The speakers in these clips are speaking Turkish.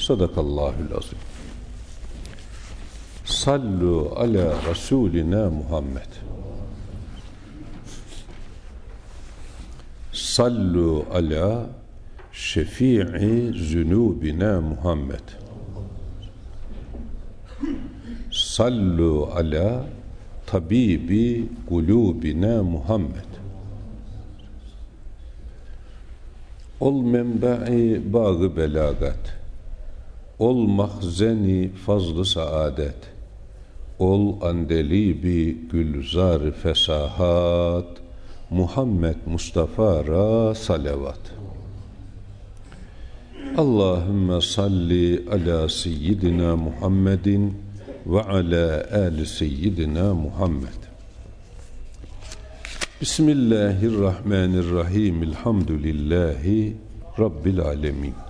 Sadakallahül azim. Sallu ala Resulina Muhammed. Sallu ala şefii zünubina Muhammed. Sallu ala tabibi kulubina Muhammed. Ol menba'i bağı belagat Ol mahzeni fazlı saadet. Ol andelibi gülzar fesahat. Muhammed Mustafa ra salavat. Allahümme salli ala seyyidina Muhammedin ve ala ali seyyidina Muhammed. Bismillahirrahmanirrahim. Elhamdülillahi Rabbil alemin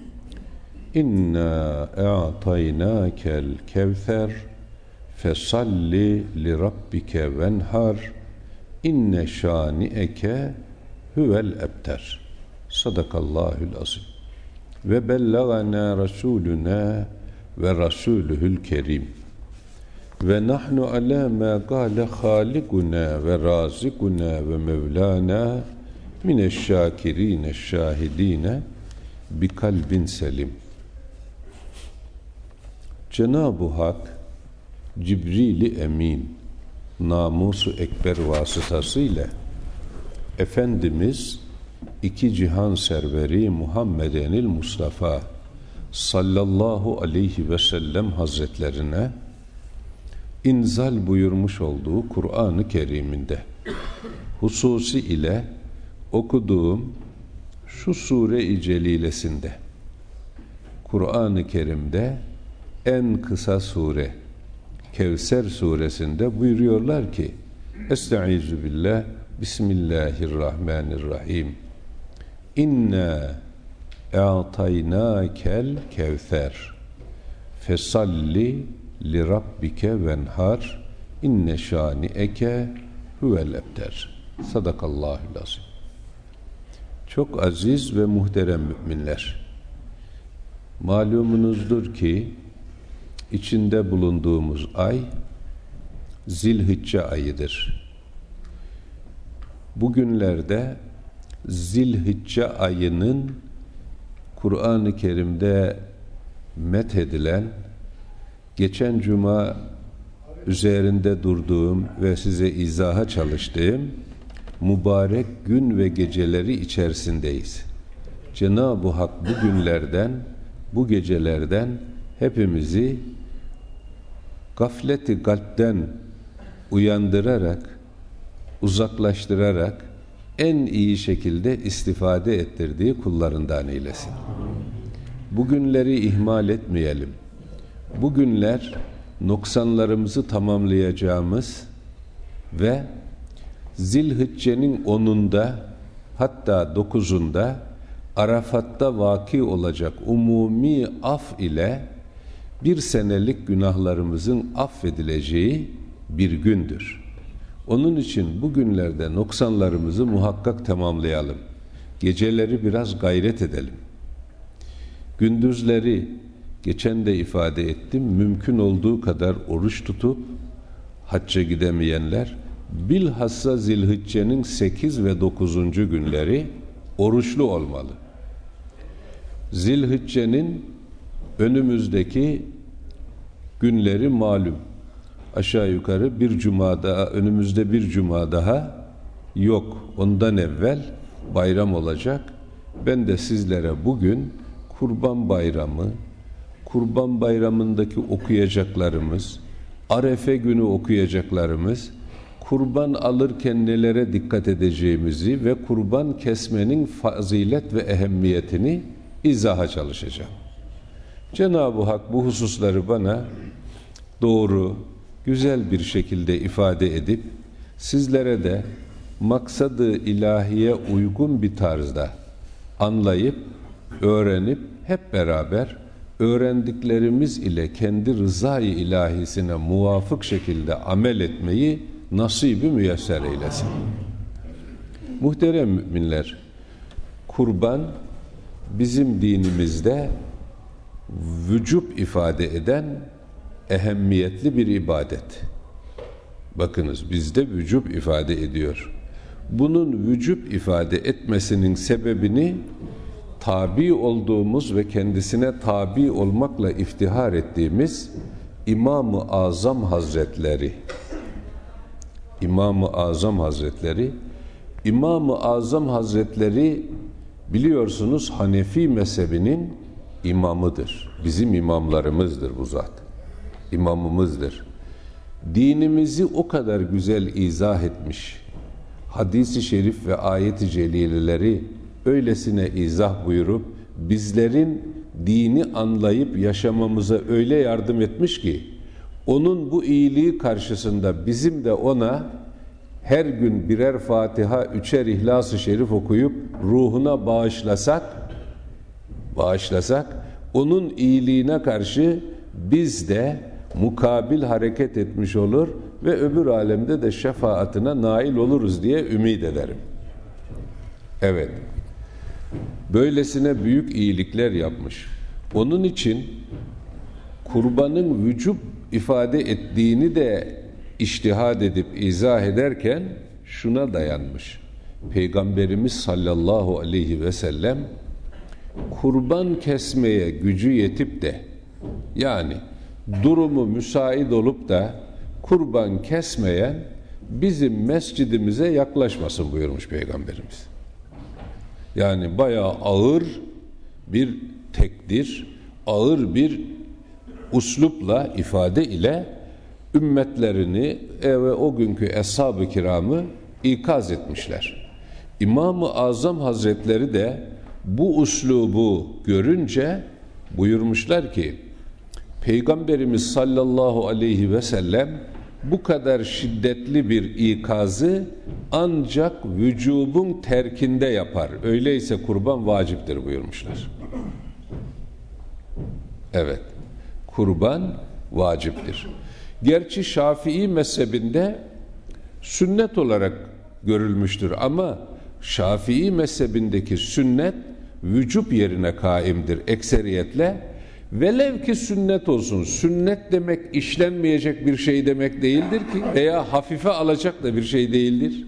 İnna a'taynakel kevser fesalli li rabbike venhar inne şani'eke huvel ebter. Sadakallahül azim. Ve bellagana rasuluna ve rasuluhul kerim. Ve nahnu ala ma gale halikuna ve razikuna ve mevlana mineşşakirine şahidine bi kalbin selim Cenab-ı Hak Cibril-i Emin namusu ekber vasıtasıyla Efendimiz iki cihan serveri Muhammedenil Mustafa sallallahu aleyhi ve sellem hazretlerine inzal buyurmuş olduğu Kur'an-ı Kerim'inde hususi ile okuduğum şu sure-i celilesinde Kur'an-ı Kerim'de en kısa sure Kevser suresinde buyuruyorlar ki Estaizu billah Bismillahirrahmanirrahim. İnna a'taynâkel kevser. Fesalli li rabbike venhar inne şani'eke huvel ebter sadakallahul azim. Çok aziz ve muhterem müminler malumunuzdur ki içinde bulunduğumuz ay Zilhicce ayıdır. Bugünlerde Zilhicce ayının Kur'an-ı Kerim'de methedilen geçen cuma üzerinde durduğum ve size izaha çalıştığım mübarek gün ve geceleri içerisindeyiz. Cenab-ı Hak bu günlerden, bu gecelerden hepimizi gafleti kalpten uyandırarak, uzaklaştırarak en iyi şekilde istifade ettirdiği kullarından eylesin. Bugünleri ihmal etmeyelim. Bugünler noksanlarımızı tamamlayacağımız ve Zilhicce'nin onunda hatta dokuzunda Arafat'ta vaki olacak umumi af ile bir senelik günahlarımızın affedileceği bir gündür. Onun için bu günlerde noksanlarımızı muhakkak tamamlayalım. Geceleri biraz gayret edelim. Gündüzleri geçen de ifade ettim mümkün olduğu kadar oruç tutup hacca gidemeyenler bilhassa zilhiccenin 8 ve 9. günleri oruçlu olmalı. Zilhicce'nin önümüzdeki günleri malum. Aşağı yukarı bir cuma daha, önümüzde bir cuma daha yok. Ondan evvel bayram olacak. Ben de sizlere bugün Kurban Bayramı, Kurban Bayramı'ndaki okuyacaklarımız, Arefe günü okuyacaklarımız, kurban alırken nelere dikkat edeceğimizi ve kurban kesmenin fazilet ve ehemmiyetini izaha çalışacağım. Cenab-ı Hak bu hususları bana doğru, güzel bir şekilde ifade edip sizlere de maksadı ilahiye uygun bir tarzda anlayıp, öğrenip hep beraber öğrendiklerimiz ile kendi rızayı ilahisine muvafık şekilde amel etmeyi nasibi müyesser eylesin. Muhterem müminler, kurban bizim dinimizde vücub ifade eden ehemmiyetli bir ibadet. Bakınız bizde vücub ifade ediyor. Bunun vücub ifade etmesinin sebebini tabi olduğumuz ve kendisine tabi olmakla iftihar ettiğimiz İmam-ı Azam Hazretleri İmam-ı Azam Hazretleri İmam-ı Azam Hazretleri biliyorsunuz Hanefi mezhebinin imamıdır. Bizim imamlarımızdır bu zat. İmamımızdır. Dinimizi o kadar güzel izah etmiş. Hadis-i şerif ve ayet-i celileleri öylesine izah buyurup bizlerin dini anlayıp yaşamamıza öyle yardım etmiş ki onun bu iyiliği karşısında bizim de ona her gün birer Fatiha, üçer İhlas-ı Şerif okuyup ruhuna bağışlasak, bağışlasak, onun iyiliğine karşı biz de mukabil hareket etmiş olur ve öbür alemde de şefaatine nail oluruz diye ümit ederim. Evet. Böylesine büyük iyilikler yapmış. Onun için kurbanın vücub ifade ettiğini de iştihad edip izah ederken şuna dayanmış. Peygamberimiz sallallahu aleyhi ve sellem kurban kesmeye gücü yetip de yani durumu müsait olup da kurban kesmeyen bizim mescidimize yaklaşmasın buyurmuş Peygamberimiz. Yani bayağı ağır bir tekdir, ağır bir uslupla, ifade ile ümmetlerini ve o günkü eshab-ı kiramı ikaz etmişler. İmam-ı Azam Hazretleri de bu uslubu görünce buyurmuşlar ki Peygamberimiz sallallahu aleyhi ve sellem bu kadar şiddetli bir ikazı ancak vücubun terkinde yapar. Öyleyse kurban vaciptir buyurmuşlar. Evet. Kurban vaciptir. Gerçi Şafii mezhebinde sünnet olarak görülmüştür ama Şafii mezhebindeki sünnet vücub yerine kaimdir ekseriyetle. Velev ki sünnet olsun. Sünnet demek işlenmeyecek bir şey demek değildir ki veya hafife alacak da bir şey değildir.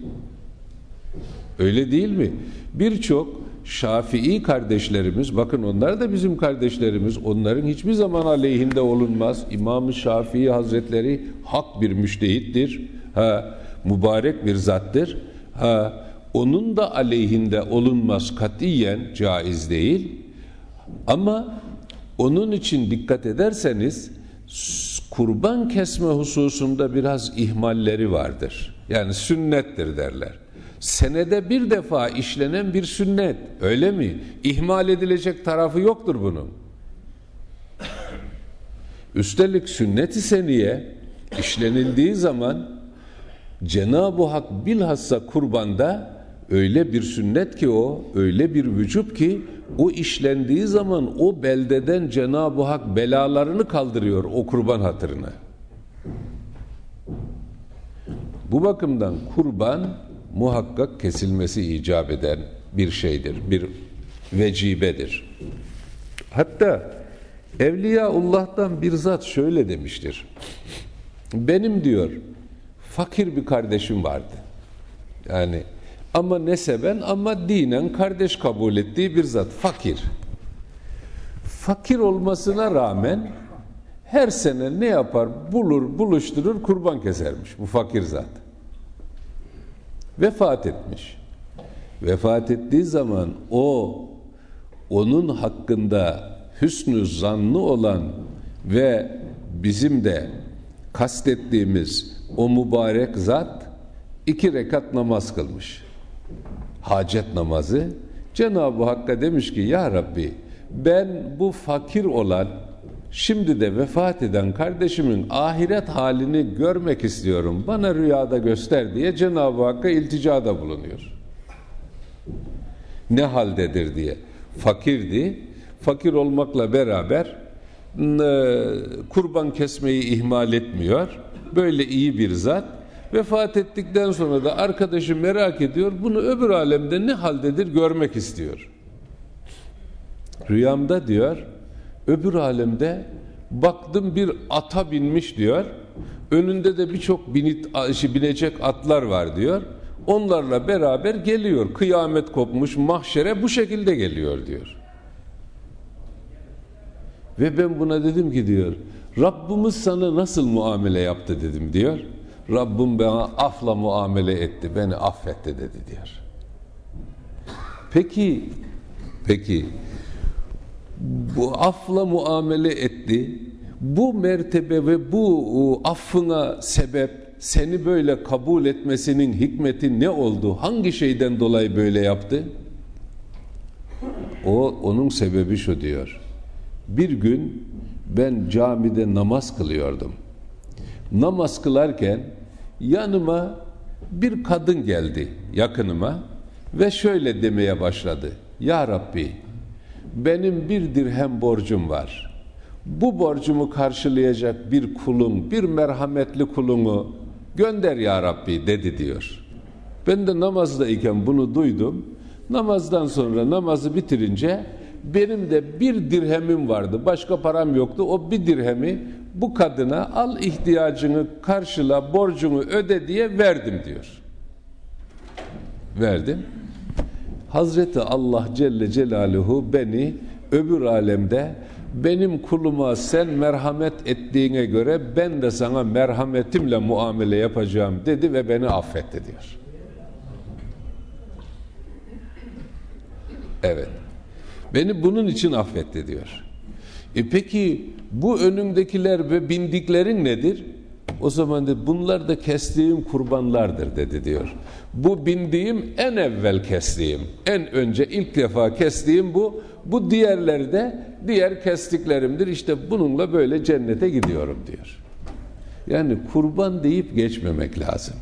Öyle değil mi? Birçok Şafii kardeşlerimiz, bakın onlar da bizim kardeşlerimiz, onların hiçbir zaman aleyhinde olunmaz. İmam-ı Şafii Hazretleri hak bir müştehittir, ha, mübarek bir zattır, ha, onun da aleyhinde olunmaz katiyen caiz değil. Ama onun için dikkat ederseniz kurban kesme hususunda biraz ihmalleri vardır. Yani sünnettir derler senede bir defa işlenen bir sünnet. Öyle mi? İhmal edilecek tarafı yoktur bunun. Üstelik sünnet-i seniye işlenildiği zaman Cenab-ı Hak bilhassa kurbanda öyle bir sünnet ki o, öyle bir vücut ki o işlendiği zaman o beldeden Cenab-ı Hak belalarını kaldırıyor o kurban hatırına. Bu bakımdan kurban muhakkak kesilmesi icap eden bir şeydir, bir vecibedir. Hatta Evliyaullah'tan bir zat şöyle demiştir. Benim diyor fakir bir kardeşim vardı. Yani ama neseben ama dinen kardeş kabul ettiği bir zat fakir. Fakir olmasına rağmen her sene ne yapar? Bulur, buluşturur, kurban kesermiş bu fakir zat. Vefat etmiş. Vefat ettiği zaman o onun hakkında hüsnü zannı olan ve bizim de kastettiğimiz o mübarek zat iki rekat namaz kılmış. Hacet namazı. Cenab-ı Hakk'a demiş ki ya Rabbi ben bu fakir olan şimdi de vefat eden kardeşimin ahiret halini görmek istiyorum. Bana rüyada göster diye Cenab-ı Hakk'a ilticada bulunuyor. Ne haldedir diye. Fakirdi. Fakir olmakla beraber kurban kesmeyi ihmal etmiyor. Böyle iyi bir zat. Vefat ettikten sonra da arkadaşı merak ediyor. Bunu öbür alemde ne haldedir görmek istiyor. Rüyamda diyor, öbür alemde baktım bir ata binmiş diyor. Önünde de birçok binecek atlar var diyor. Onlarla beraber geliyor. Kıyamet kopmuş mahşere bu şekilde geliyor diyor. Ve ben buna dedim ki diyor, Rabbimiz sana nasıl muamele yaptı dedim diyor. Rabbim bana afla muamele etti, beni affetti dedi diyor. Peki, peki bu afla muamele etti. Bu mertebe ve bu affına sebep seni böyle kabul etmesinin hikmeti ne oldu? Hangi şeyden dolayı böyle yaptı? O onun sebebi şu diyor. Bir gün ben camide namaz kılıyordum. Namaz kılarken yanıma bir kadın geldi yakınıma ve şöyle demeye başladı. Ya Rabbi benim bir dirhem borcum var. Bu borcumu karşılayacak bir kulun, bir merhametli kulunu gönder ya Rabbi dedi diyor. Ben de namazdayken bunu duydum. Namazdan sonra namazı bitirince benim de bir dirhemim vardı. Başka param yoktu. O bir dirhemi bu kadına al ihtiyacını karşıla, borcunu öde diye verdim diyor. Verdim. Hazreti Allah Celle Celaluhu beni öbür alemde benim kuluma sen merhamet ettiğine göre ben de sana merhametimle muamele yapacağım dedi ve beni affetti diyor. Evet. Beni bunun için affetti diyor. E peki bu önündekiler ve bindiklerin nedir? O zaman de bunlar da kestiğim kurbanlardır dedi diyor. Bu bindiğim en evvel kestiğim, en önce ilk defa kestiğim bu. Bu diğerleri de diğer kestiklerimdir. İşte bununla böyle cennete gidiyorum diyor. Yani kurban deyip geçmemek lazım.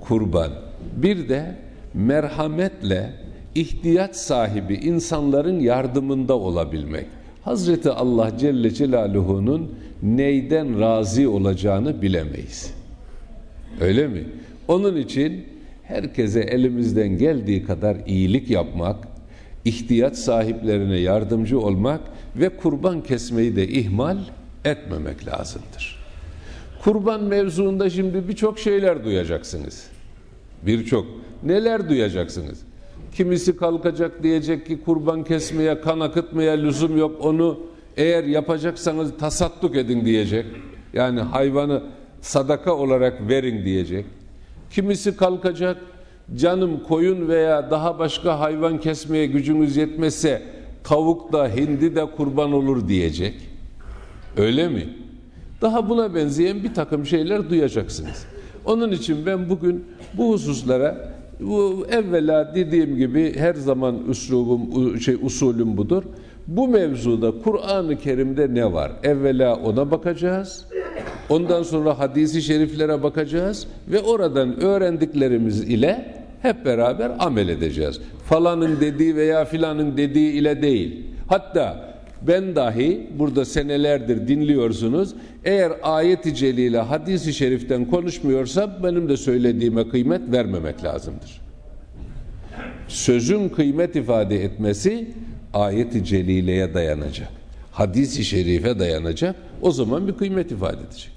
Kurban. Bir de merhametle ihtiyaç sahibi insanların yardımında olabilmek. Hazreti Allah Celle Celaluhu'nun neyden razı olacağını bilemeyiz. Öyle mi? Onun için herkese elimizden geldiği kadar iyilik yapmak, ihtiyaç sahiplerine yardımcı olmak ve kurban kesmeyi de ihmal etmemek lazımdır. Kurban mevzuunda şimdi birçok şeyler duyacaksınız. Birçok. Neler duyacaksınız? Kimisi kalkacak diyecek ki kurban kesmeye, kan akıtmaya lüzum yok. Onu eğer yapacaksanız tasadduk edin diyecek. Yani hayvanı sadaka olarak verin diyecek. Kimisi kalkacak canım koyun veya daha başka hayvan kesmeye gücünüz yetmezse tavuk da hindi de kurban olur diyecek. Öyle mi? Daha buna benzeyen bir takım şeyler duyacaksınız. Onun için ben bugün bu hususlara bu evvela dediğim gibi her zaman üslubum şey usulüm budur. Bu mevzuda Kur'an-ı Kerim'de ne var? Evvela ona bakacağız. Ondan sonra hadisi şeriflere bakacağız ve oradan öğrendiklerimiz ile hep beraber amel edeceğiz. Falanın dediği veya filanın dediği ile değil. Hatta ben dahi burada senelerdir dinliyorsunuz. Eğer ayet-i celile hadis-i şeriften konuşmuyorsa benim de söylediğime kıymet vermemek lazımdır. Sözün kıymet ifade etmesi ayet-i celileye dayanacak. Hadis-i şerife dayanacak. O zaman bir kıymet ifade edecek.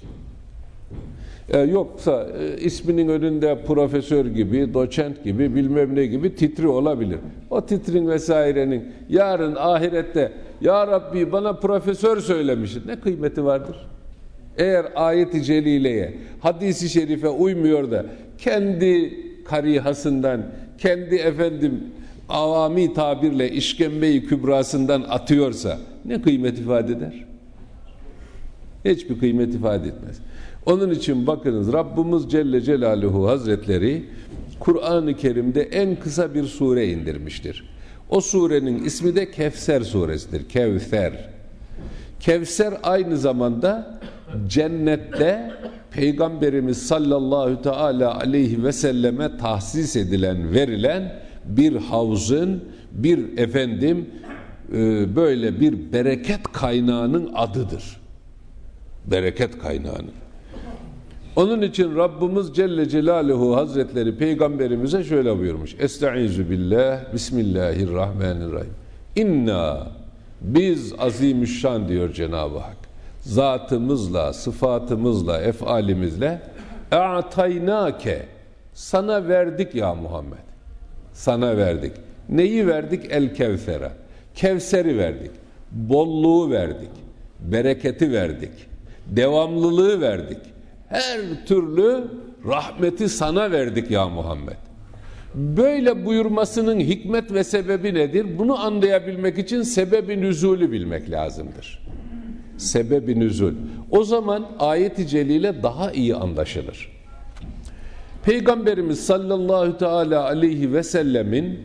E, yoksa e, isminin önünde profesör gibi, doçent gibi, bilmem ne gibi titri olabilir. O titrin vesairenin yarın ahirette Ya Rabbi bana profesör söylemişsin. Ne kıymeti vardır? Eğer ayet-i celileye, hadisi şerife uymuyor da kendi karihasından, kendi efendim avami tabirle işkembeyi kübrasından atıyorsa ne kıymet ifade eder? Hiçbir kıymet ifade etmez. Onun için bakınız Rabbimiz Celle Celaluhu Hazretleri Kur'an-ı Kerim'de en kısa bir sure indirmiştir. O surenin ismi de Kevser suresidir. Kevser. Kevser aynı zamanda cennette Peygamberimiz sallallahu teala aleyhi ve selleme tahsis edilen, verilen bir havzın, bir efendim e, böyle bir bereket kaynağının adıdır. Bereket kaynağının. Onun için Rabbimiz Celle Celaluhu Hazretleri Peygamberimize şöyle buyurmuş. Estaizu billah, Bismillahirrahmanirrahim. İnna, biz azimüşşan diyor Cenab-ı Hak. Zatımızla, sıfatımızla, efalimizle e'taynake, sana verdik ya Muhammed. Sana verdik. Neyi verdik? El kevsera. Kevseri verdik. Bolluğu verdik. Bereketi verdik. Devamlılığı verdik her türlü rahmeti sana verdik ya Muhammed. Böyle buyurmasının hikmet ve sebebi nedir? Bunu anlayabilmek için sebebi nüzulü bilmek lazımdır. Sebebi nüzul. O zaman ayeti celile daha iyi anlaşılır. Peygamberimiz sallallahu teala aleyhi ve sellemin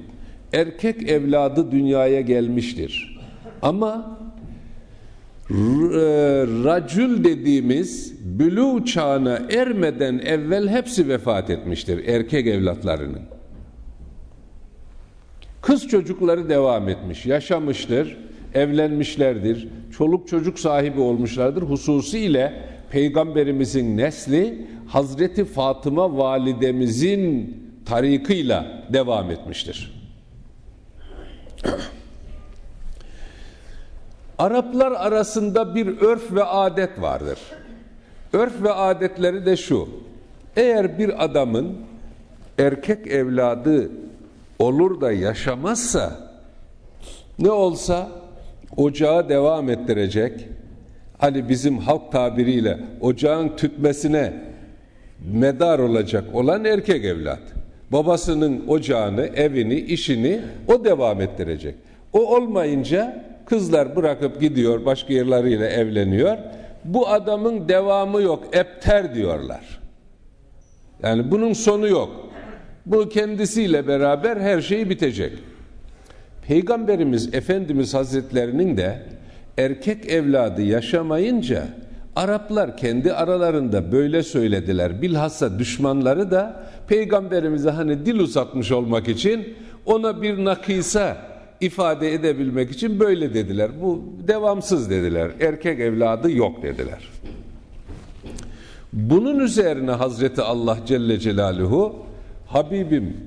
erkek evladı dünyaya gelmiştir. Ama racül dediğimiz bülü çağına ermeden evvel hepsi vefat etmiştir erkek evlatlarının. Kız çocukları devam etmiş, yaşamıştır, evlenmişlerdir, çoluk çocuk sahibi olmuşlardır. Hususiyle Peygamberimizin nesli Hazreti Fatıma validemizin tarikıyla devam etmiştir. Araplar arasında bir örf ve adet vardır. Örf ve adetleri de şu. Eğer bir adamın erkek evladı olur da yaşamazsa ne olsa ocağı devam ettirecek. Hani bizim halk tabiriyle ocağın tütmesine medar olacak olan erkek evlat. Babasının ocağını, evini, işini o devam ettirecek. O olmayınca Kızlar bırakıp gidiyor, başka yerleriyle evleniyor. Bu adamın devamı yok, epter diyorlar. Yani bunun sonu yok. Bu kendisiyle beraber her şey bitecek. Peygamberimiz Efendimiz Hazretlerinin de erkek evladı yaşamayınca Araplar kendi aralarında böyle söylediler. Bilhassa düşmanları da peygamberimize hani dil uzatmış olmak için ona bir nakisa ifade edebilmek için böyle dediler. Bu devamsız dediler. Erkek evladı yok dediler. Bunun üzerine Hazreti Allah Celle Celaluhu Habibim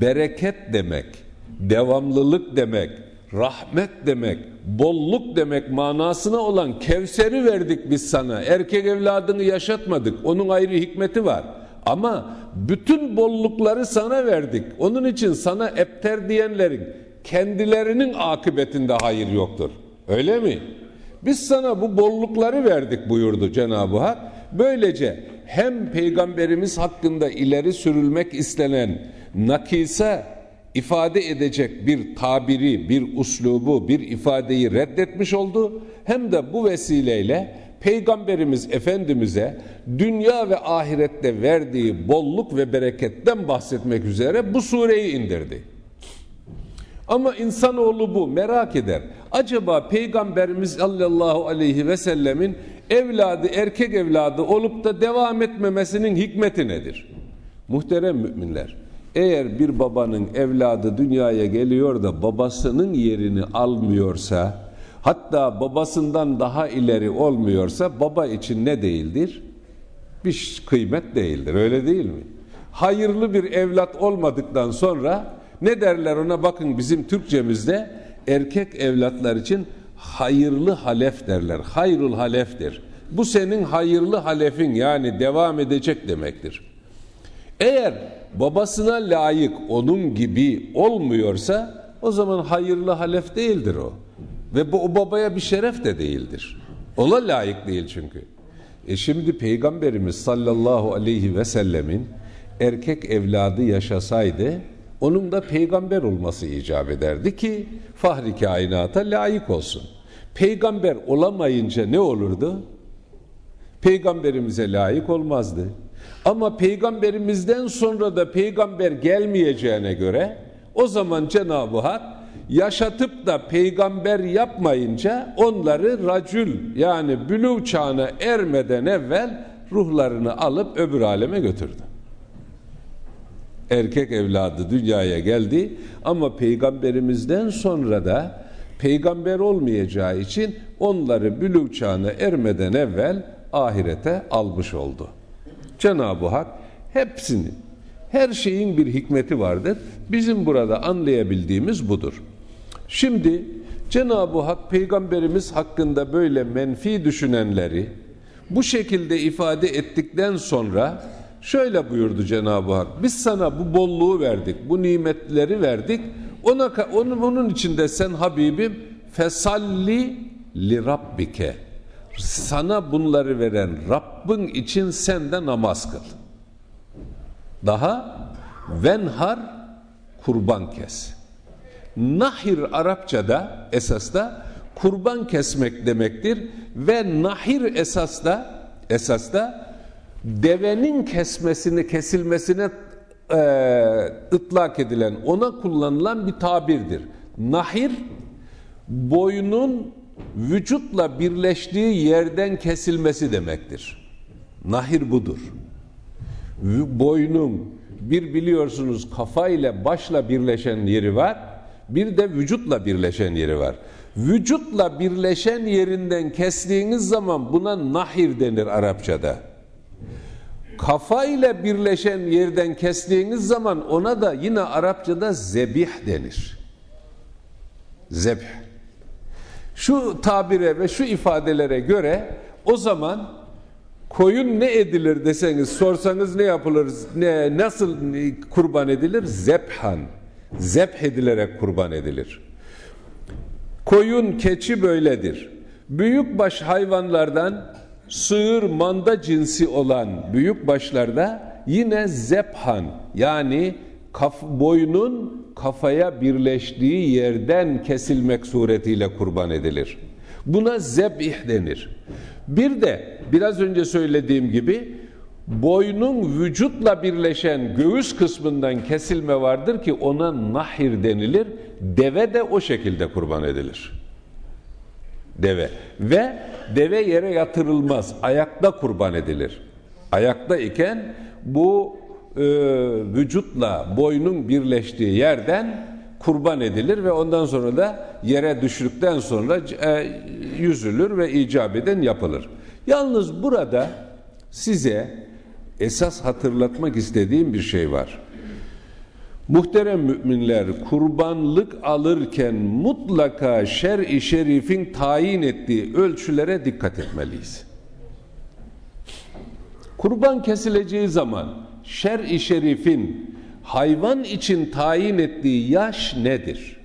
bereket demek, devamlılık demek, rahmet demek, bolluk demek manasına olan Kevser'i verdik biz sana. Erkek evladını yaşatmadık. Onun ayrı hikmeti var. Ama bütün bollukları sana verdik. Onun için sana epter diyenlerin kendilerinin akıbetinde hayır yoktur. Öyle mi? Biz sana bu bollukları verdik buyurdu Cenab-ı Hak. Böylece hem Peygamberimiz hakkında ileri sürülmek istenen nakise ifade edecek bir tabiri, bir uslubu, bir ifadeyi reddetmiş oldu. Hem de bu vesileyle Peygamberimiz Efendimiz'e dünya ve ahirette verdiği bolluk ve bereketten bahsetmek üzere bu sureyi indirdi. Ama insanoğlu bu merak eder. Acaba Peygamberimiz sallallahu aleyhi ve sellemin evladı erkek evladı olup da devam etmemesinin hikmeti nedir? Muhterem müminler eğer bir babanın evladı dünyaya geliyor da babasının yerini almıyorsa, hatta babasından daha ileri olmuyorsa baba için ne değildir? Bir kıymet değildir, öyle değil mi? Hayırlı bir evlat olmadıktan sonra ne derler ona bakın bizim Türkçemizde erkek evlatlar için hayırlı halef derler. Hayrul haleftir. Bu senin hayırlı halefin yani devam edecek demektir. Eğer babasına layık onun gibi olmuyorsa o zaman hayırlı halef değildir o. Ve bu o babaya bir şeref de değildir. Ona layık değil çünkü. E şimdi Peygamberimiz sallallahu aleyhi ve sellemin erkek evladı yaşasaydı onun da peygamber olması icap ederdi ki fahri kainata layık olsun. Peygamber olamayınca ne olurdu? Peygamberimize layık olmazdı. Ama peygamberimizden sonra da peygamber gelmeyeceğine göre o zaman Cenab-ı Hak yaşatıp da peygamber yapmayınca onları racül yani bülüv çağına ermeden evvel ruhlarını alıp öbür aleme götürdü. Erkek evladı dünyaya geldi ama peygamberimizden sonra da peygamber olmayacağı için onları bülüv çağına ermeden evvel ahirete almış oldu. Cenab-ı Hak hepsini, her şeyin bir hikmeti vardır. Bizim burada anlayabildiğimiz budur. Şimdi Cenab-ı Hak peygamberimiz hakkında böyle menfi düşünenleri bu şekilde ifade ettikten sonra şöyle buyurdu Cenab-ı Hak. Biz sana bu bolluğu verdik, bu nimetleri verdik. Ona onun onun içinde sen Habibim fesalli li rabbike. Sana bunları veren Rabbin için sen de namaz kıl. Daha venhar kurban kes. Nahir Arapçada esasda kurban kesmek demektir ve nahir esasda esasda devenin kesmesini kesilmesine e, ıtlak edilen ona kullanılan bir tabirdir. Nahir boynun vücutla birleştiği yerden kesilmesi demektir. Nahir budur. Boynun bir biliyorsunuz kafa ile başla birleşen yeri var. Bir de vücutla birleşen yeri var. Vücutla birleşen yerinden kestiğiniz zaman buna nahir denir Arapçada. Kafa ile birleşen yerden kestiğiniz zaman ona da yine Arapçada zebih denir. Zebh. Şu tabire ve şu ifadelere göre o zaman koyun ne edilir deseniz sorsanız ne yapılır ne nasıl kurban edilir zebhan zebh edilerek kurban edilir koyun keçi böyledir büyükbaş hayvanlardan sığır manda cinsi olan büyük başlarda yine zebhan yani kaf, boynun kafaya birleştiği yerden kesilmek suretiyle kurban edilir. Buna zebih denir. Bir de biraz önce söylediğim gibi boynun vücutla birleşen göğüs kısmından kesilme vardır ki ona nahir denilir. Deve de o şekilde kurban edilir. Deve. Ve deve yere yatırılmaz. Ayakta kurban edilir. Ayakta iken bu e, vücutla boynun birleştiği yerden kurban edilir ve ondan sonra da yere düştükten sonra e, yüzülür ve icap eden yapılır. Yalnız burada size esas hatırlatmak istediğim bir şey var. Muhterem müminler kurbanlık alırken mutlaka şer-i şerifin tayin ettiği ölçülere dikkat etmeliyiz. Kurban kesileceği zaman şer-i şerifin hayvan için tayin ettiği yaş nedir?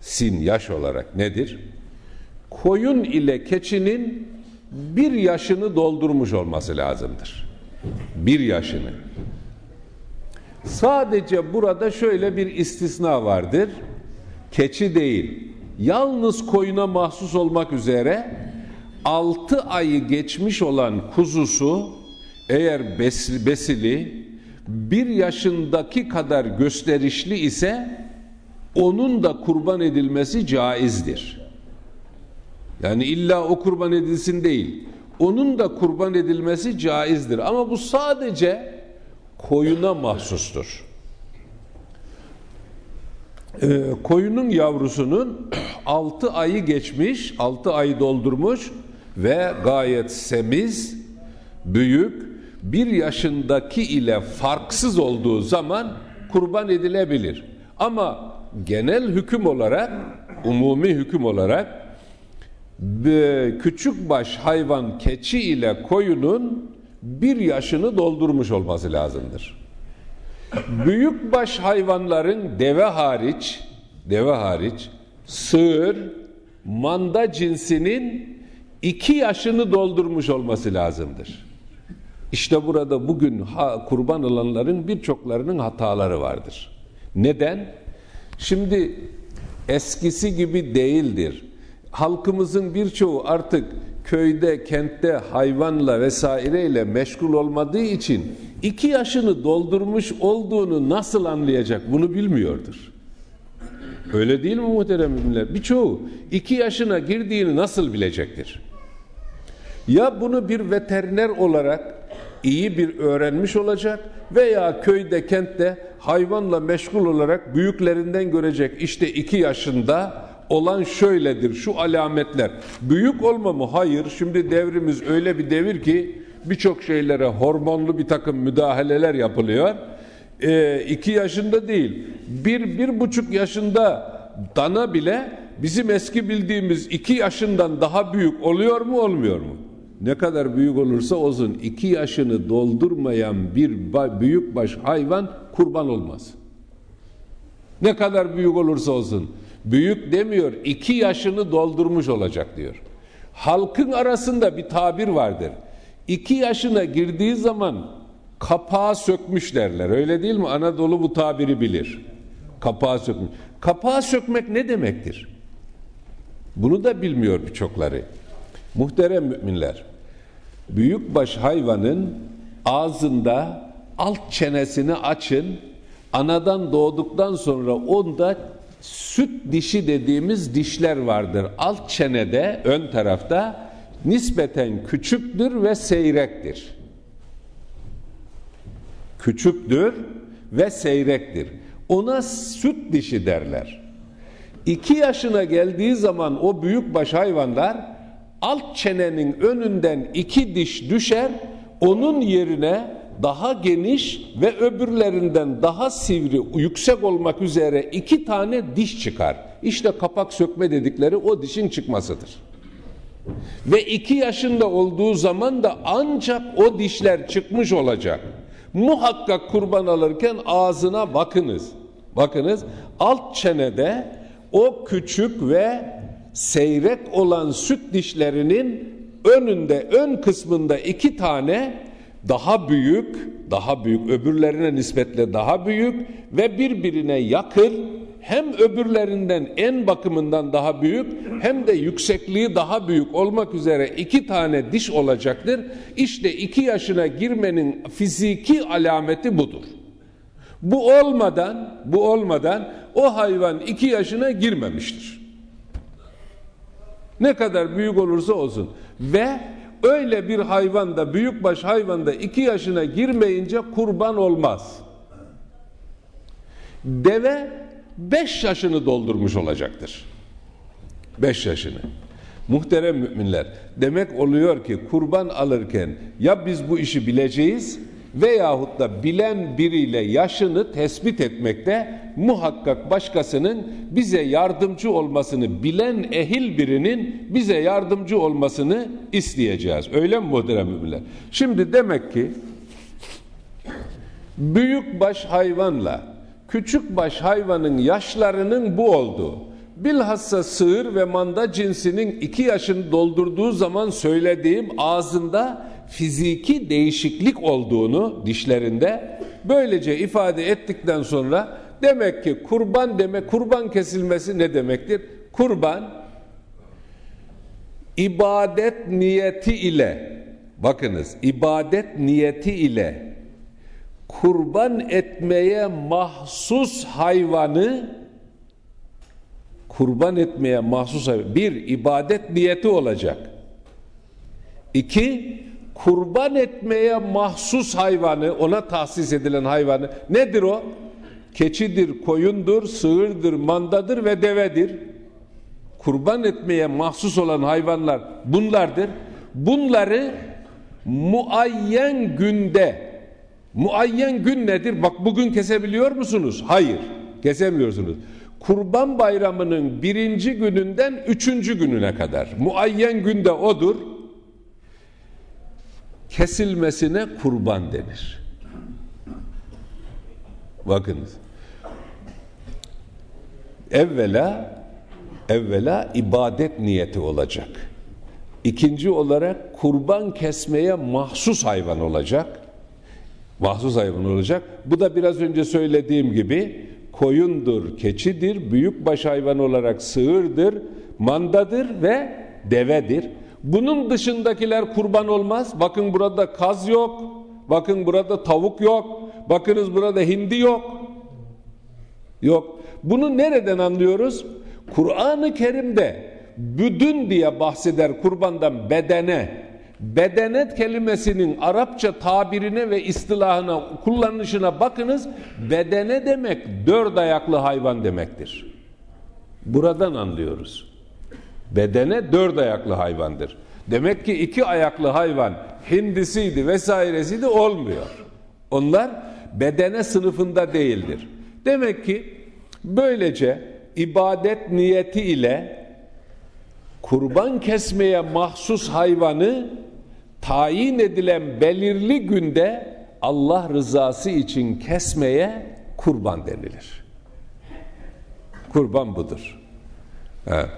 Sin yaş olarak nedir? Koyun ile keçinin bir yaşını doldurmuş olması lazımdır. Bir yaşını. Sadece burada şöyle bir istisna vardır. Keçi değil. Yalnız koyuna mahsus olmak üzere 6 ayı geçmiş olan kuzusu eğer besili bir yaşındaki kadar gösterişli ise onun da kurban edilmesi caizdir. Yani illa o kurban edilsin değil. Onun da kurban edilmesi caizdir. Ama bu sadece koyuna mahsustur. e, koyunun yavrusunun 6 ayı geçmiş, 6 ayı doldurmuş ve gayet semiz, büyük, bir yaşındaki ile farksız olduğu zaman kurban edilebilir. Ama genel hüküm olarak, umumi hüküm olarak küçük baş hayvan keçi ile koyunun bir yaşını doldurmuş olması lazımdır. Büyük baş hayvanların deve hariç, deve hariç, sığır, manda cinsinin iki yaşını doldurmuş olması lazımdır. İşte burada bugün ha, kurban olanların birçoklarının hataları vardır. Neden? Şimdi eskisi gibi değildir. Halkımızın birçoğu artık köyde, kentte hayvanla vesaireyle meşgul olmadığı için iki yaşını doldurmuş olduğunu nasıl anlayacak bunu bilmiyordur. Öyle değil mi muhterem müminler? Birçoğu iki yaşına girdiğini nasıl bilecektir? Ya bunu bir veteriner olarak iyi bir öğrenmiş olacak veya köyde, kentte hayvanla meşgul olarak büyüklerinden görecek. İşte iki yaşında olan şöyledir, şu alametler. Büyük olma mı? Hayır. Şimdi devrimiz öyle bir devir ki birçok şeylere hormonlu bir takım müdahaleler yapılıyor. E, iki yaşında değil, bir, bir buçuk yaşında dana bile bizim eski bildiğimiz iki yaşından daha büyük oluyor mu olmuyor mu? Ne kadar büyük olursa olsun iki yaşını doldurmayan bir büyük baş hayvan kurban olmaz. Ne kadar büyük olursa olsun. Büyük demiyor, iki yaşını doldurmuş olacak diyor. Halkın arasında bir tabir vardır. İki yaşına girdiği zaman kapağı sökmüş derler. Öyle değil mi? Anadolu bu tabiri bilir. Kapağı sökmüş. Kapağı sökmek ne demektir? Bunu da bilmiyor birçokları. Muhterem müminler, büyükbaş hayvanın ağzında alt çenesini açın, anadan doğduktan sonra onda süt dişi dediğimiz dişler vardır. Alt çenede, ön tarafta nispeten küçüktür ve seyrektir. Küçüktür ve seyrektir. Ona süt dişi derler. İki yaşına geldiği zaman o büyükbaş hayvanlar alt çenenin önünden iki diş düşer, onun yerine daha geniş ve öbürlerinden daha sivri, yüksek olmak üzere iki tane diş çıkar. İşte kapak sökme dedikleri o dişin çıkmasıdır. Ve iki yaşında olduğu zaman da ancak o dişler çıkmış olacak. Muhakkak kurban alırken ağzına bakınız. Bakınız alt çenede o küçük ve seyrek olan süt dişlerinin önünde ön kısmında iki tane daha büyük, daha büyük öbürlerine nispetle daha büyük ve birbirine yakın hem öbürlerinden en bakımından daha büyük hem de yüksekliği daha büyük olmak üzere iki tane diş olacaktır. İşte iki yaşına girmenin fiziki alameti budur. Bu olmadan, bu olmadan o hayvan iki yaşına girmemiştir. Ne kadar büyük olursa olsun ve öyle bir hayvanda, büyükbaş hayvanda iki yaşına girmeyince kurban olmaz. Deve beş yaşını doldurmuş olacaktır. Beş yaşını. Muhterem müminler, demek oluyor ki kurban alırken ya biz bu işi bileceğiz veyahut da bilen biriyle yaşını tespit etmekte muhakkak başkasının bize yardımcı olmasını bilen ehil birinin bize yardımcı olmasını isteyeceğiz. Öyle mi muhterem müminler? Şimdi demek ki büyük baş hayvanla küçük baş hayvanın yaşlarının bu olduğu bilhassa sığır ve manda cinsinin iki yaşını doldurduğu zaman söylediğim ağzında fiziki değişiklik olduğunu dişlerinde böylece ifade ettikten sonra demek ki kurban demek kurban kesilmesi ne demektir? Kurban ibadet niyeti ile bakınız ibadet niyeti ile kurban etmeye mahsus hayvanı kurban etmeye mahsus hayvan bir ibadet niyeti olacak. İki kurban etmeye mahsus hayvanı, ona tahsis edilen hayvanı nedir o? keçidir, koyundur, sığırdır, mandadır ve devedir. Kurban etmeye mahsus olan hayvanlar bunlardır. Bunları muayyen günde muayyen gün nedir? Bak bugün kesebiliyor musunuz? Hayır, kesemiyorsunuz. Kurban bayramının birinci gününden üçüncü gününe kadar muayyen günde odur. Kesilmesine kurban denir. Bakınız. Evvela evvela ibadet niyeti olacak. İkinci olarak kurban kesmeye mahsus hayvan olacak. Mahsus hayvan olacak. Bu da biraz önce söylediğim gibi koyundur, keçidir, büyükbaş hayvan olarak sığırdır, mandadır ve devedir. Bunun dışındakiler kurban olmaz. Bakın burada kaz yok. Bakın burada tavuk yok. Bakınız burada hindi yok. Yok. Bunu nereden anlıyoruz? Kur'an-ı Kerim'de büdün diye bahseder kurbandan bedene. Bedenet kelimesinin Arapça tabirine ve istilahına, kullanışına bakınız. Bedene demek dört ayaklı hayvan demektir. Buradan anlıyoruz. Bedene dört ayaklı hayvandır. Demek ki iki ayaklı hayvan hindisiydi vesairesiydi olmuyor. Onlar bedene sınıfında değildir. Demek ki böylece ibadet niyeti ile kurban kesmeye mahsus hayvanı tayin edilen belirli günde Allah rızası için kesmeye kurban denilir. Kurban budur. Evet.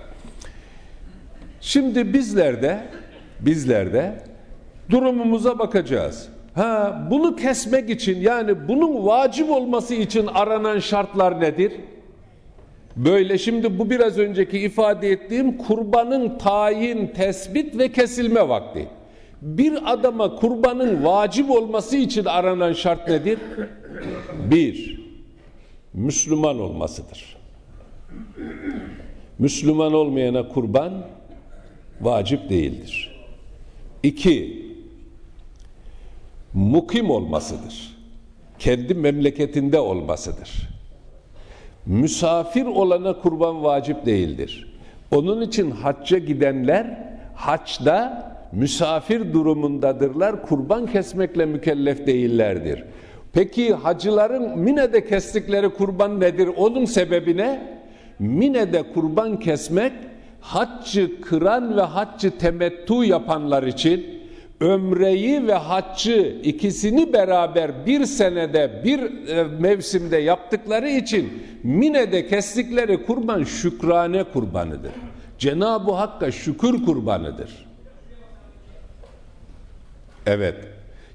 Şimdi bizlerde bizlerde durumumuza bakacağız. Ha, bunu kesmek için yani bunun vacip olması için aranan şartlar nedir? Böyle şimdi bu biraz önceki ifade ettiğim kurbanın tayin, tespit ve kesilme vakti. Bir adama kurbanın vacip olması için aranan şart nedir? Bir, Müslüman olmasıdır. Müslüman olmayana kurban vacip değildir. İki, mukim olmasıdır. Kendi memleketinde olmasıdır. Misafir olana kurban vacip değildir. Onun için hacca gidenler haçta misafir durumundadırlar. Kurban kesmekle mükellef değillerdir. Peki hacıların Mine'de kestikleri kurban nedir? Onun sebebi ne? Mine'de kurban kesmek haccı kıran ve haccı temettu yapanlar için ömreyi ve haccı ikisini beraber bir senede bir e, mevsimde yaptıkları için Mine'de kestikleri kurban şükrane kurbanıdır. Cenab-ı Hakk'a şükür kurbanıdır. Evet.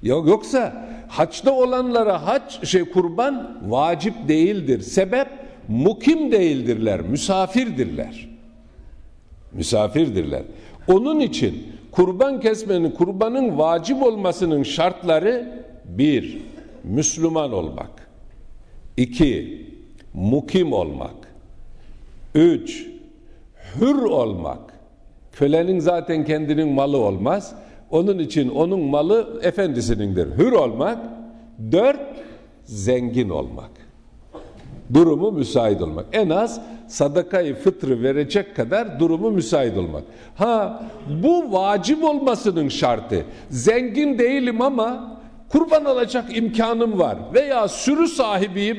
Yoksa haçta olanlara hac şey kurban vacip değildir. Sebep mukim değildirler, misafirdirler. Misafirdirler. Onun için kurban kesmenin, kurbanın vacip olmasının şartları bir, Müslüman olmak. iki, mukim olmak. Üç, hür olmak. Kölenin zaten kendinin malı olmaz. Onun için onun malı efendisinindir. Hür olmak. Dört, zengin olmak. Durumu müsait olmak. En az sadakayı fıtrı verecek kadar durumu müsait olmak. Ha bu vacip olmasının şartı. Zengin değilim ama kurban alacak imkanım var veya sürü sahibiyim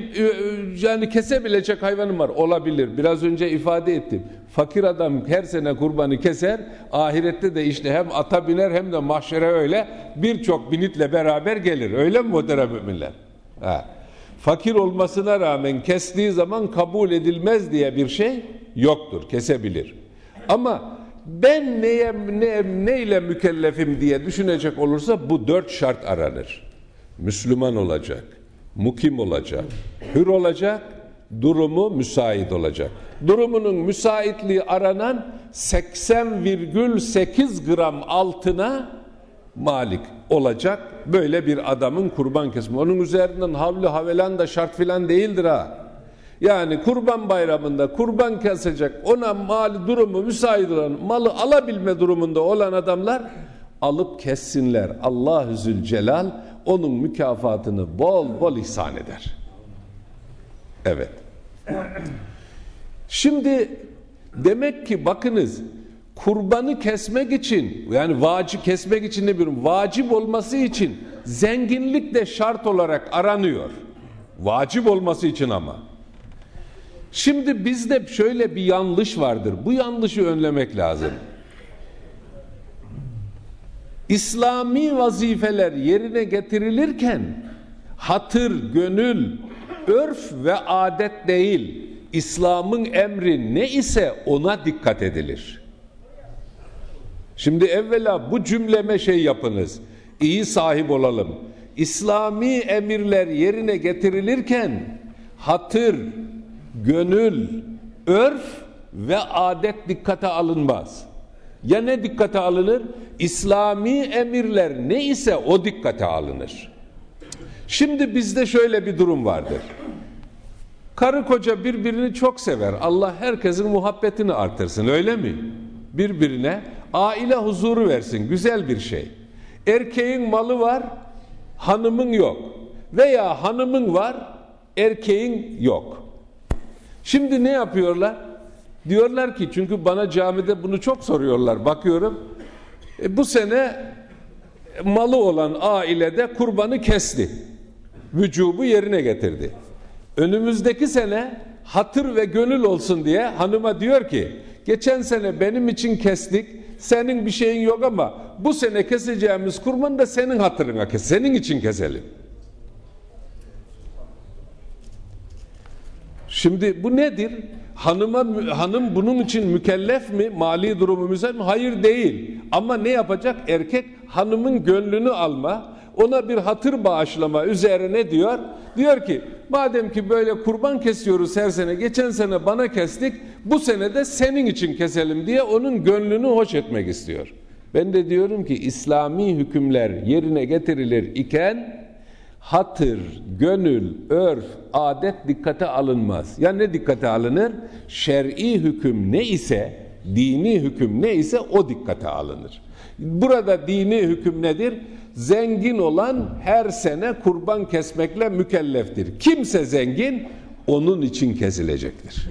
yani kesebilecek hayvanım var olabilir. Biraz önce ifade ettim. Fakir adam her sene kurbanı keser. Ahirette de işte hem ata biner hem de mahşere öyle birçok binitle beraber gelir. Öyle mi muhterem müminler? Ha fakir olmasına rağmen kestiği zaman kabul edilmez diye bir şey yoktur. Kesebilir. Ama ben neye, ne, neyle mükellefim diye düşünecek olursa bu dört şart aranır. Müslüman olacak, mukim olacak, hür olacak, durumu müsait olacak. Durumunun müsaitliği aranan 80,8 gram altına malik olacak böyle bir adamın kurban kesimi. Onun üzerinden havli havelan da şart filan değildir ha. Yani kurban bayramında kurban kesecek ona mali durumu müsait olan malı alabilme durumunda olan adamlar alıp kessinler. Allah Zülcelal onun mükafatını bol bol ihsan eder. Evet. Şimdi demek ki bakınız kurbanı kesmek için yani vacip kesmek için ne bileyim vacip olması için zenginlik de şart olarak aranıyor. Vacip olması için ama. Şimdi bizde şöyle bir yanlış vardır. Bu yanlışı önlemek lazım. İslami vazifeler yerine getirilirken hatır, gönül, örf ve adet değil, İslam'ın emri ne ise ona dikkat edilir. Şimdi evvela bu cümleme şey yapınız. İyi sahip olalım. İslami emirler yerine getirilirken hatır, gönül, örf ve adet dikkate alınmaz. Ya ne dikkate alınır? İslami emirler ne ise o dikkate alınır. Şimdi bizde şöyle bir durum vardır. Karı koca birbirini çok sever. Allah herkesin muhabbetini artırsın öyle mi? Birbirine aile huzuru versin. Güzel bir şey. Erkeğin malı var, hanımın yok. Veya hanımın var, erkeğin yok. Şimdi ne yapıyorlar? Diyorlar ki çünkü bana camide bunu çok soruyorlar. Bakıyorum. E, bu sene malı olan ailede kurbanı kesti. Vücubu yerine getirdi. Önümüzdeki sene hatır ve gönül olsun diye hanıma diyor ki geçen sene benim için kestik senin bir şeyin yok ama bu sene keseceğimiz kurban da senin hatırına kes senin için keselim. Şimdi bu nedir? Hanıma hanım bunun için mükellef mi? Mali durumu müsait mi? Hayır değil. Ama ne yapacak? Erkek hanımın gönlünü alma, ona bir hatır bağışlama üzerine diyor. Diyor ki madem ki böyle kurban kesiyoruz her sene, geçen sene bana kestik, bu sene de senin için keselim diye onun gönlünü hoş etmek istiyor. Ben de diyorum ki İslami hükümler yerine getirilir iken hatır, gönül, örf, adet dikkate alınmaz. Ya ne dikkate alınır? Şer'i hüküm ne ise, dini hüküm ne ise o dikkate alınır. Burada dini hüküm nedir? Zengin olan her sene kurban kesmekle mükelleftir. Kimse zengin onun için kesilecektir.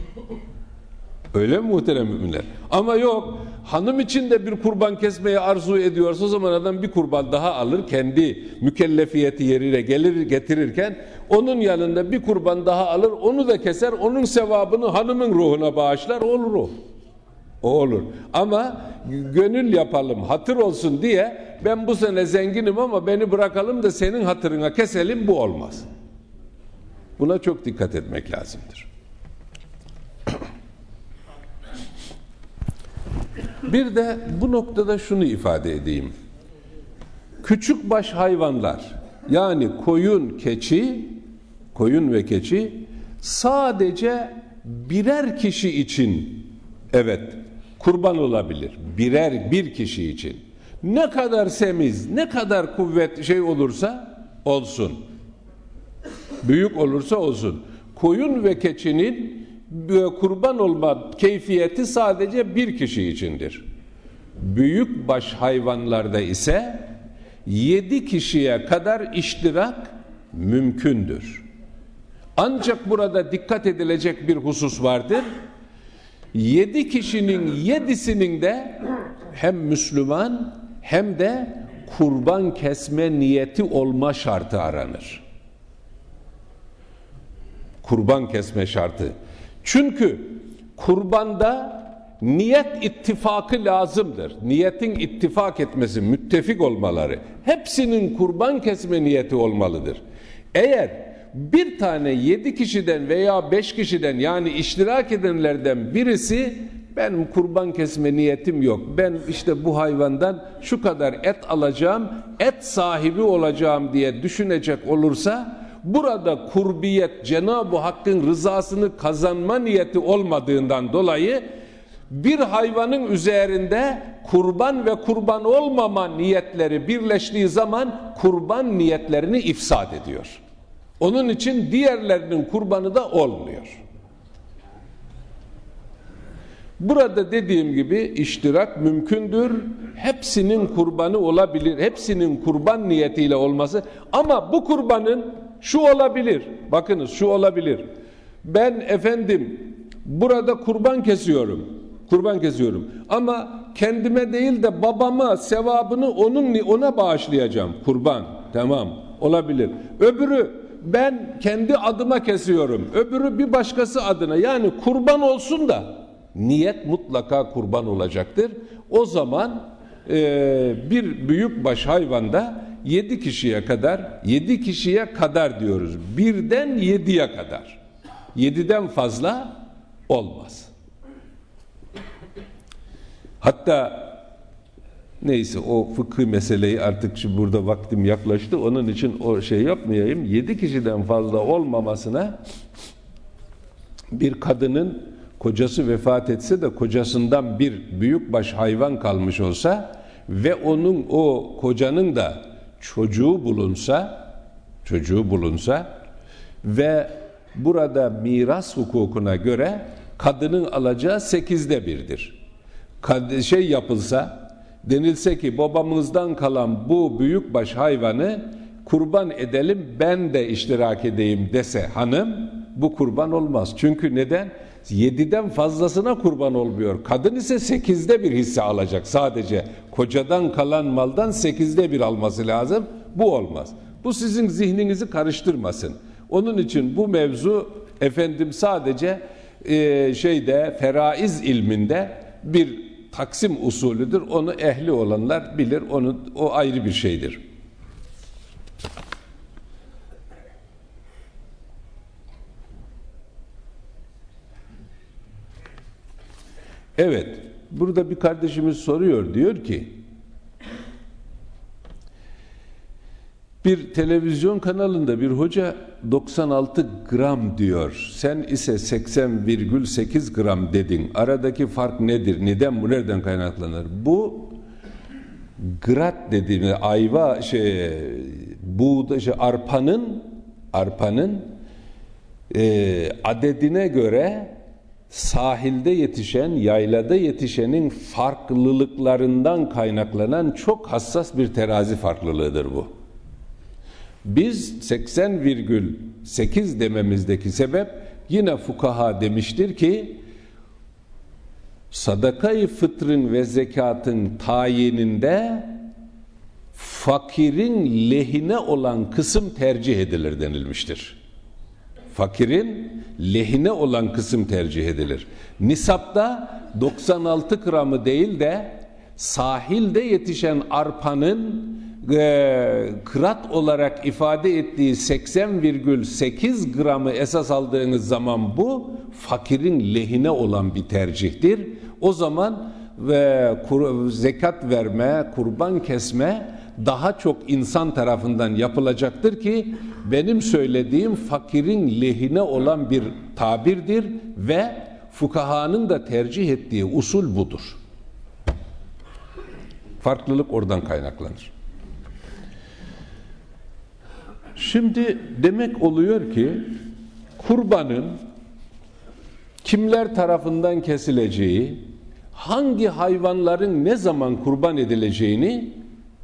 Öyle mi muhterem müminler? Ama yok hanım için de bir kurban kesmeyi arzu ediyorsa o zaman adam bir kurban daha alır kendi mükellefiyeti yerine gelir getirirken onun yanında bir kurban daha alır onu da keser onun sevabını hanımın ruhuna bağışlar olur o. O olur. Ama gönül yapalım, hatır olsun diye ben bu sene zenginim ama beni bırakalım da senin hatırına keselim bu olmaz. Buna çok dikkat etmek lazımdır. Bir de bu noktada şunu ifade edeyim. Küçük baş hayvanlar yani koyun, keçi, koyun ve keçi sadece birer kişi için evet kurban olabilir. Birer bir kişi için. Ne kadar semiz, ne kadar kuvvet şey olursa olsun. Büyük olursa olsun. Koyun ve keçinin kurban olma keyfiyeti sadece bir kişi içindir. Büyük baş hayvanlarda ise yedi kişiye kadar iştirak mümkündür. Ancak burada dikkat edilecek bir husus vardır. Yedi kişinin yedisinin de hem Müslüman hem de kurban kesme niyeti olma şartı aranır. Kurban kesme şartı. Çünkü kurbanda niyet ittifakı lazımdır. Niyetin ittifak etmesi, müttefik olmaları. Hepsinin kurban kesme niyeti olmalıdır. Eğer bir tane yedi kişiden veya beş kişiden yani iştirak edenlerden birisi ben kurban kesme niyetim yok. Ben işte bu hayvandan şu kadar et alacağım, et sahibi olacağım diye düşünecek olursa burada kurbiyet Cenab-ı Hakk'ın rızasını kazanma niyeti olmadığından dolayı bir hayvanın üzerinde kurban ve kurban olmama niyetleri birleştiği zaman kurban niyetlerini ifsad ediyor. Onun için diğerlerinin kurbanı da olmuyor. Burada dediğim gibi iştirak mümkündür. Hepsinin kurbanı olabilir. Hepsinin kurban niyetiyle olması ama bu kurbanın şu olabilir. Bakınız şu olabilir. Ben efendim burada kurban kesiyorum. Kurban kesiyorum. Ama kendime değil de babama sevabını onun ona bağışlayacağım. Kurban. Tamam. Olabilir. Öbürü ben kendi adıma kesiyorum. Öbürü bir başkası adına. Yani kurban olsun da niyet mutlaka kurban olacaktır. O zaman e, bir büyükbaş hayvanda yedi kişiye kadar, yedi kişiye kadar diyoruz. Birden yediye kadar. Yediden fazla olmaz. Hatta neyse o fıkıh meseleyi artık şimdi burada vaktim yaklaştı. Onun için o şey yapmayayım. Yedi kişiden fazla olmamasına bir kadının kocası vefat etse de kocasından bir büyükbaş hayvan kalmış olsa ve onun o kocanın da çocuğu bulunsa çocuğu bulunsa ve burada miras hukukuna göre kadının alacağı sekizde birdir. Şey yapılsa denilse ki babamızdan kalan bu büyükbaş hayvanı kurban edelim ben de iştirak edeyim dese hanım bu kurban olmaz. Çünkü neden? Yediden fazlasına kurban olmuyor. Kadın ise sekizde bir hisse alacak sadece. Kocadan kalan maldan sekizde bir alması lazım. Bu olmaz. Bu sizin zihninizi karıştırmasın. Onun için bu mevzu efendim sadece e, şeyde feraiz ilminde bir taksim usulüdür. Onu ehli olanlar bilir. Onu o ayrı bir şeydir. Evet, burada bir kardeşimiz soruyor, diyor ki, bir televizyon kanalında bir hoca 96 gram diyor, sen ise 80,8 gram dedin. Aradaki fark nedir? Neden bu nereden kaynaklanır? Bu grat dediğimiz ayva şey buğda şey, arpanın arpanın e, adedine göre sahilde yetişen, yaylada yetişenin farklılıklarından kaynaklanan çok hassas bir terazi farklılığıdır bu. Biz 80,8 dememizdeki sebep yine fukaha demiştir ki sadakayı fıtrın ve zekatın tayininde fakirin lehine olan kısım tercih edilir denilmiştir fakirin lehine olan kısım tercih edilir. Nisapta 96 gramı değil de sahilde yetişen arpanın e, kırat olarak ifade ettiği 80,8 gramı esas aldığınız zaman bu fakirin lehine olan bir tercihtir. O zaman ve zekat verme, kurban kesme daha çok insan tarafından yapılacaktır ki benim söylediğim fakirin lehine olan bir tabirdir ve fukahanın da tercih ettiği usul budur. Farklılık oradan kaynaklanır. Şimdi demek oluyor ki kurbanın kimler tarafından kesileceği, hangi hayvanların ne zaman kurban edileceğini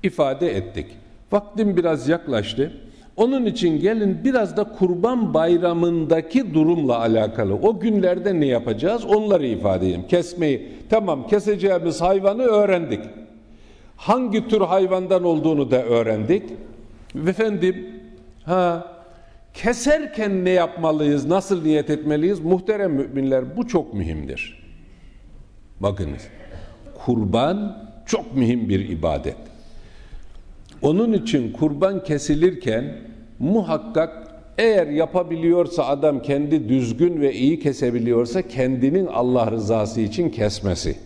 ifade ettik. Vaktim biraz yaklaştı. Onun için gelin biraz da kurban bayramındaki durumla alakalı. O günlerde ne yapacağız? Onları ifade edeyim. Kesmeyi. Tamam keseceğimiz hayvanı öğrendik. Hangi tür hayvandan olduğunu da öğrendik. Efendim ha keserken ne yapmalıyız? Nasıl niyet etmeliyiz? Muhterem müminler bu çok mühimdir. Bakınız. Kurban çok mühim bir ibadet. Onun için kurban kesilirken muhakkak eğer yapabiliyorsa adam kendi düzgün ve iyi kesebiliyorsa kendinin Allah rızası için kesmesi.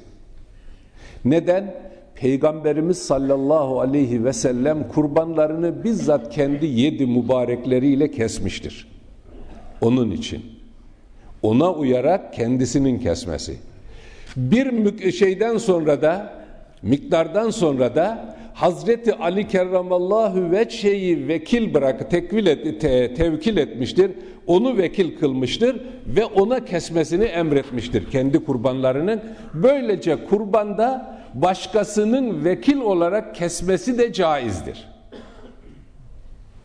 Neden? Peygamberimiz sallallahu aleyhi ve sellem kurbanlarını bizzat kendi yedi mübarekleriyle kesmiştir. Onun için. Ona uyarak kendisinin kesmesi. Bir şeyden sonra da miktardan sonra da Hazreti Ali kerramallahu veçheyi vekil bırak tekvil et, te, tevkil etmiştir. Onu vekil kılmıştır ve ona kesmesini emretmiştir kendi kurbanlarının. Böylece kurbanda başkasının vekil olarak kesmesi de caizdir.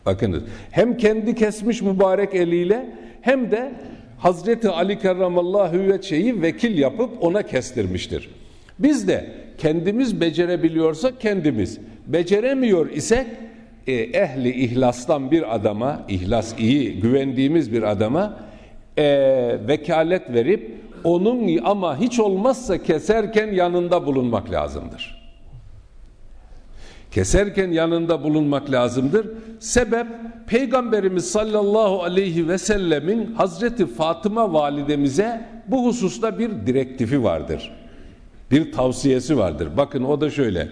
Bakınız hem kendi kesmiş mübarek eliyle hem de Hazreti Ali kerramallahu veçeyi vekil yapıp ona kestirmiştir. Biz de kendimiz becerebiliyorsak kendimiz, beceremiyor isek e, ehli ihlastan bir adama, ihlas iyi, güvendiğimiz bir adama e, vekalet verip onun ama hiç olmazsa keserken yanında bulunmak lazımdır. Keserken yanında bulunmak lazımdır. Sebep Peygamberimiz sallallahu aleyhi ve sellemin Hazreti Fatıma validemize bu hususta bir direktifi vardır. Bir tavsiyesi vardır. Bakın o da şöyle.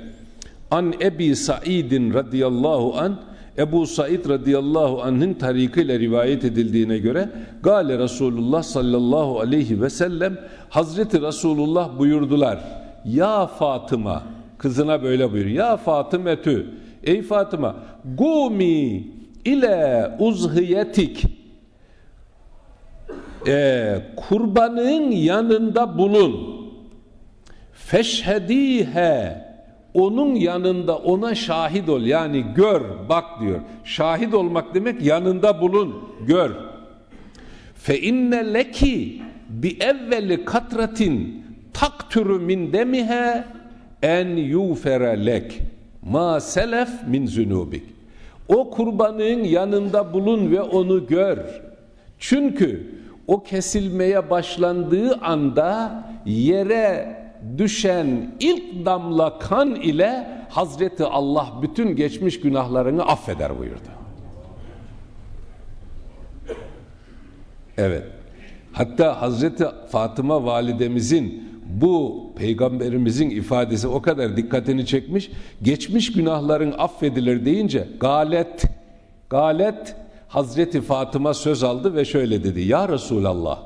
An Ebi Said'in radıyallahu an Ebu Said radıyallahu anh'ın tarikiyle rivayet edildiğine göre Gale Resulullah sallallahu aleyhi ve sellem Hazreti Resulullah buyurdular. Ya Fatıma kızına böyle buyuruyor. Ya Fatımetü ey Fatıma gumi ile uzhiyetik ee, kurbanın yanında bulun feşhedihe onun yanında ona şahit ol. Yani gör bak diyor. Şahit olmak demek yanında bulun gör. Fe inne leki bi evveli katratin takturu min demihe en yufere lek. Ma selef min zunubik. O kurbanın yanında bulun ve onu gör. Çünkü o kesilmeye başlandığı anda yere düşen ilk damla kan ile Hazreti Allah bütün geçmiş günahlarını affeder buyurdu. Evet. Hatta Hazreti Fatıma validemizin bu peygamberimizin ifadesi o kadar dikkatini çekmiş. Geçmiş günahların affedilir deyince galet galet Hazreti Fatıma söz aldı ve şöyle dedi. Ya Resulallah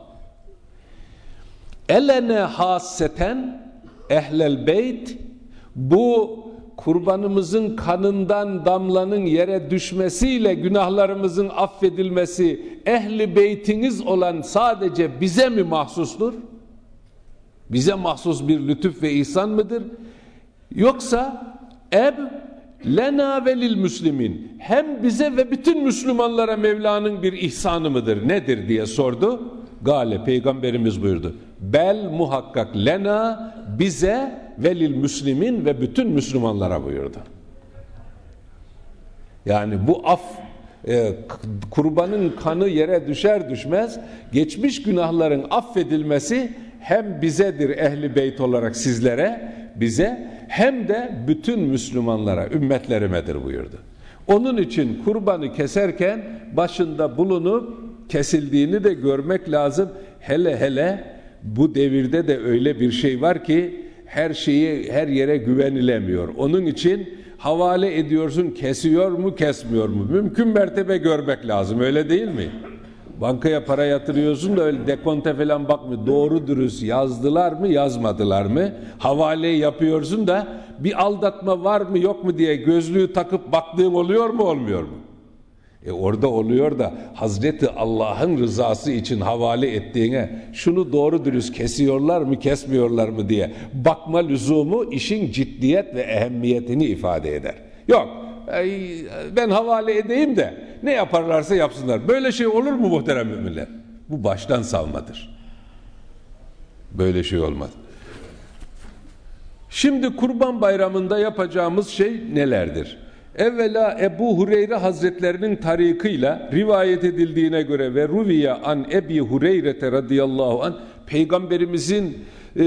elene haseten ehlel beyt bu kurbanımızın kanından damlanın yere düşmesiyle günahlarımızın affedilmesi ehli beytiniz olan sadece bize mi mahsustur? Bize mahsus bir lütuf ve ihsan mıdır? Yoksa eb lena velil müslimin hem bize ve bütün Müslümanlara Mevla'nın bir ihsanı mıdır? Nedir diye sordu. Gale peygamberimiz buyurdu. Bel muhakkak lena bize velil müslimin ve bütün Müslümanlara buyurdu. Yani bu af e, kurbanın kanı yere düşer düşmez geçmiş günahların affedilmesi hem bizedir ehli beyt olarak sizlere bize hem de bütün Müslümanlara ümmetlerimedir buyurdu. Onun için kurbanı keserken başında bulunup kesildiğini de görmek lazım. Hele hele bu devirde de öyle bir şey var ki her şeyi her yere güvenilemiyor. Onun için havale ediyorsun kesiyor mu kesmiyor mu? Mümkün mertebe görmek lazım öyle değil mi? Bankaya para yatırıyorsun da öyle dekonte falan bakmıyor. Doğru dürüst yazdılar mı yazmadılar mı? Havale yapıyorsun da bir aldatma var mı yok mu diye gözlüğü takıp baktığın oluyor mu olmuyor mu? E orada oluyor da Hazreti Allah'ın rızası için havale ettiğine şunu doğru dürüst kesiyorlar mı kesmiyorlar mı diye bakma lüzumu işin ciddiyet ve ehemmiyetini ifade eder. Yok ben havale edeyim de ne yaparlarsa yapsınlar. Böyle şey olur mu muhterem müminler? Bu baştan savmadır. Böyle şey olmaz. Şimdi kurban bayramında yapacağımız şey nelerdir? Evvela Ebu Hureyre Hazretlerinin tarikıyla rivayet edildiğine göre ve Ruviye an Ebi Hureyre radıyallahu an Peygamberimizin e,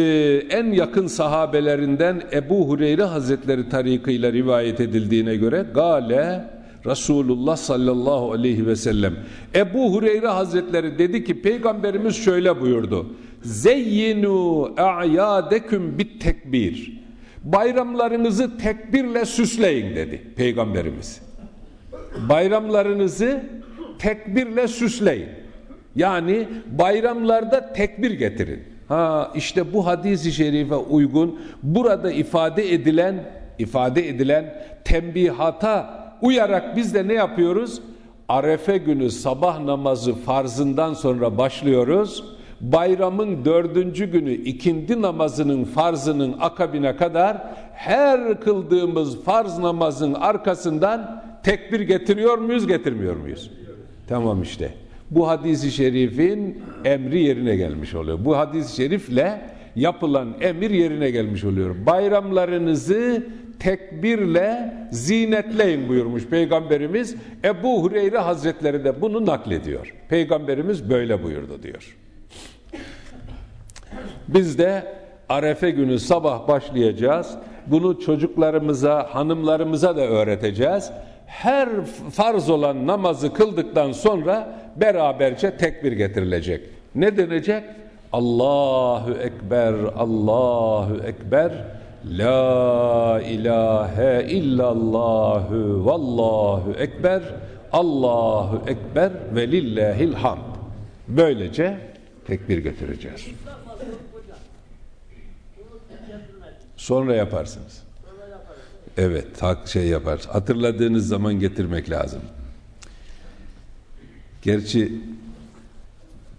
en yakın sahabelerinden Ebu Hureyre Hazretleri tarikıyla rivayet edildiğine göre Gale Resulullah sallallahu aleyhi ve sellem. Ebu Hureyre Hazretleri dedi ki Peygamberimiz şöyle buyurdu Zeyyinu a'yadeküm bit tekbir bayramlarınızı tekbirle süsleyin dedi Peygamberimiz. Bayramlarınızı tekbirle süsleyin. Yani bayramlarda tekbir getirin. Ha işte bu hadisi şerife uygun burada ifade edilen ifade edilen tembihata uyarak biz de ne yapıyoruz? Arefe günü sabah namazı farzından sonra başlıyoruz bayramın dördüncü günü ikindi namazının farzının akabine kadar her kıldığımız farz namazın arkasından tekbir getiriyor muyuz getirmiyor muyuz? Tamam işte. bu hadisi şerifin emri yerine gelmiş oluyor. Bu hadis-i şerifle yapılan emir yerine gelmiş oluyor. Bayramlarınızı tekbirle zinetleyin buyurmuş Peygamberimiz. Ebu Hureyre Hazretleri de bunu naklediyor. Peygamberimiz böyle buyurdu diyor. Biz de Arefe günü sabah başlayacağız. Bunu çocuklarımıza, hanımlarımıza da öğreteceğiz. Her farz olan namazı kıldıktan sonra beraberce tekbir getirilecek. Ne denecek? Allahu Ekber, Allahu Ekber, La ilahe illallahu vallahu ekber, Allahu ekber ve lillahil hamd. Böylece tekbir getireceğiz. Sonra yaparsınız. Evet, tak şey yapar. Hatırladığınız zaman getirmek lazım. Gerçi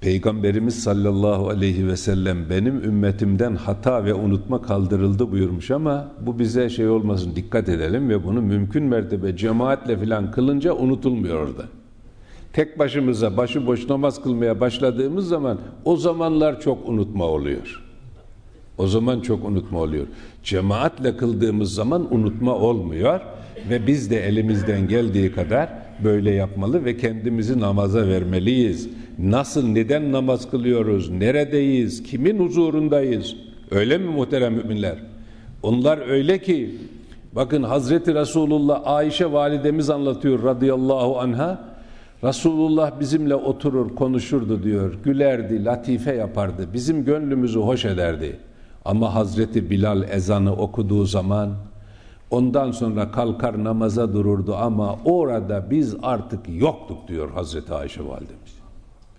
Peygamberimiz sallallahu aleyhi ve sellem benim ümmetimden hata ve unutma kaldırıldı buyurmuş ama bu bize şey olmasın dikkat edelim ve bunu mümkün mertebe cemaatle filan kılınca unutulmuyor orada. Tek başımıza başıboş namaz kılmaya başladığımız zaman o zamanlar çok unutma oluyor. O zaman çok unutma oluyor. Cemaatle kıldığımız zaman unutma olmuyor ve biz de elimizden geldiği kadar böyle yapmalı ve kendimizi namaza vermeliyiz. Nasıl, neden namaz kılıyoruz, neredeyiz, kimin huzurundayız? Öyle mi muhterem müminler? Onlar öyle ki, bakın Hazreti Resulullah Ayşe validemiz anlatıyor radıyallahu anha, Resulullah bizimle oturur konuşurdu diyor, gülerdi, latife yapardı, bizim gönlümüzü hoş ederdi. Ama Hazreti Bilal ezanı okuduğu zaman ondan sonra kalkar namaza dururdu ama orada biz artık yoktuk diyor Hazreti Ayşe validemiz.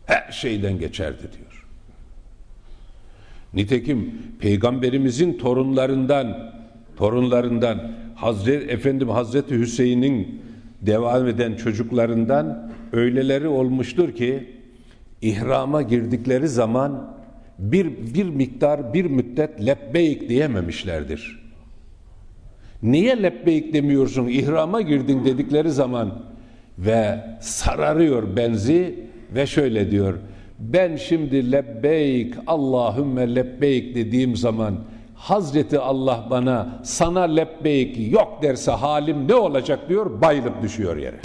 Her şeyden geçerdi diyor. Nitekim peygamberimizin torunlarından torunlarından Hazreti Efendim Hazreti Hüseyin'in devam eden çocuklarından öyleleri olmuştur ki ihrama girdikleri zaman bir, bir miktar bir müddet lebbeyk diyememişlerdir. Niye lebbeyk demiyorsun ihrama girdin dedikleri zaman ve sararıyor benzi ve şöyle diyor ben şimdi lebbeyk Allahümme lebbeyk dediğim zaman Hazreti Allah bana sana lebbeyk yok derse halim ne olacak diyor bayılıp düşüyor yere.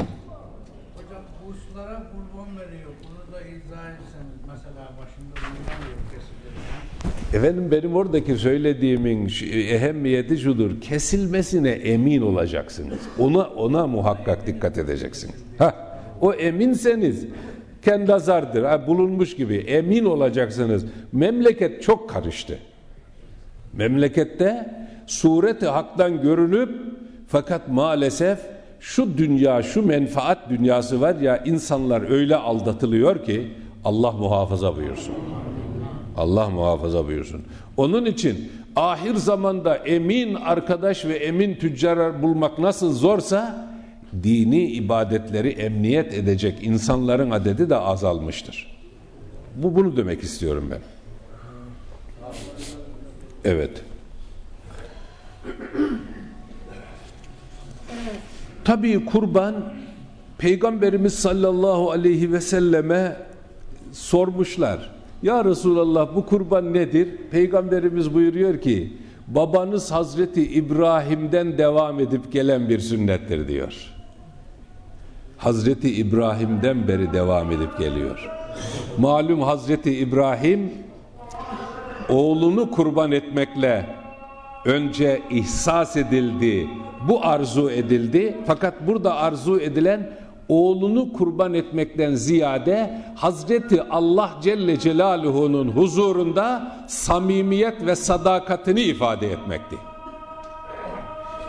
Hocam burslara kurban veriyor. Bunu da izah etseniz. Mesela başında bulunamıyor kesilirken. Efendim benim oradaki söylediğimin ehemmiyeti şudur. Kesilmesine emin olacaksınız. Ona ona muhakkak dikkat edeceksiniz. Ha, o eminseniz kendi azardır. Ha, bulunmuş gibi emin olacaksınız. Memleket çok karıştı. Memlekette sureti haktan görünüp fakat maalesef şu dünya, şu menfaat dünyası var ya insanlar öyle aldatılıyor ki Allah muhafaza buyursun. Allah muhafaza buyursun. Onun için ahir zamanda emin arkadaş ve emin tüccar bulmak nasıl zorsa dini ibadetleri emniyet edecek insanların adedi de azalmıştır. Bu bunu demek istiyorum ben. Evet. Tabii kurban Peygamberimiz sallallahu aleyhi ve selleme sormuşlar. Ya Resulallah bu kurban nedir? Peygamberimiz buyuruyor ki babanız Hazreti İbrahim'den devam edip gelen bir sünnettir diyor. Hazreti İbrahim'den beri devam edip geliyor. Malum Hazreti İbrahim oğlunu kurban etmekle önce ihsas edildi, bu arzu edildi. Fakat burada arzu edilen oğlunu kurban etmekten ziyade Hazreti Allah Celle Celaluhu'nun huzurunda samimiyet ve sadakatini ifade etmekti.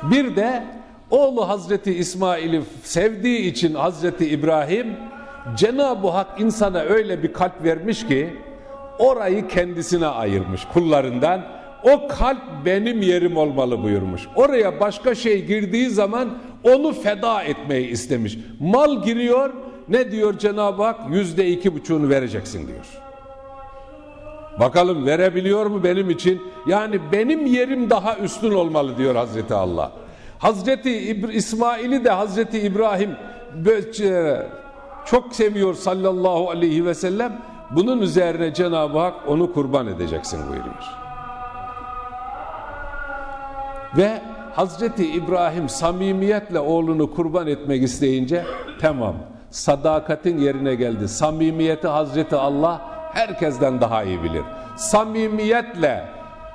Bir de oğlu Hazreti İsmail'i sevdiği için Hazreti İbrahim Cenab-ı Hak insana öyle bir kalp vermiş ki orayı kendisine ayırmış kullarından. O kalp benim yerim olmalı buyurmuş. Oraya başka şey girdiği zaman onu feda etmeyi istemiş. Mal giriyor ne diyor Cenab-ı Hak? Yüzde iki buçuğunu vereceksin diyor. Bakalım verebiliyor mu benim için? Yani benim yerim daha üstün olmalı diyor Hazreti Allah. Hazreti İsmail'i de Hazreti İbrahim çok seviyor sallallahu aleyhi ve sellem. Bunun üzerine Cenab-ı Hak onu kurban edeceksin buyuruyor. Ve Hazreti İbrahim samimiyetle oğlunu kurban etmek isteyince tamam sadakatin yerine geldi. Samimiyeti Hazreti Allah herkesten daha iyi bilir. Samimiyetle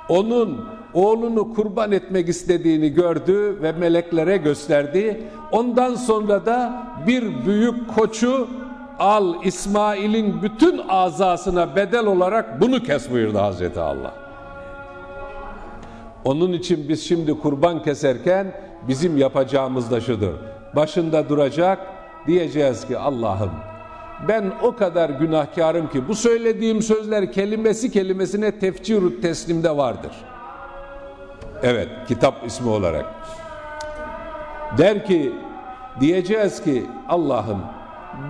onun oğlunu kurban etmek istediğini gördü ve meleklere gösterdi. Ondan sonra da bir büyük koçu al İsmail'in bütün azasına bedel olarak bunu kes buyurdu Hazreti Allah. Onun için biz şimdi kurban keserken bizim yapacağımız da şudur. Başında duracak diyeceğiz ki Allah'ım ben o kadar günahkarım ki bu söylediğim sözler kelimesi kelimesine tefcirut teslimde vardır. Evet kitap ismi olarak. Der ki diyeceğiz ki Allah'ım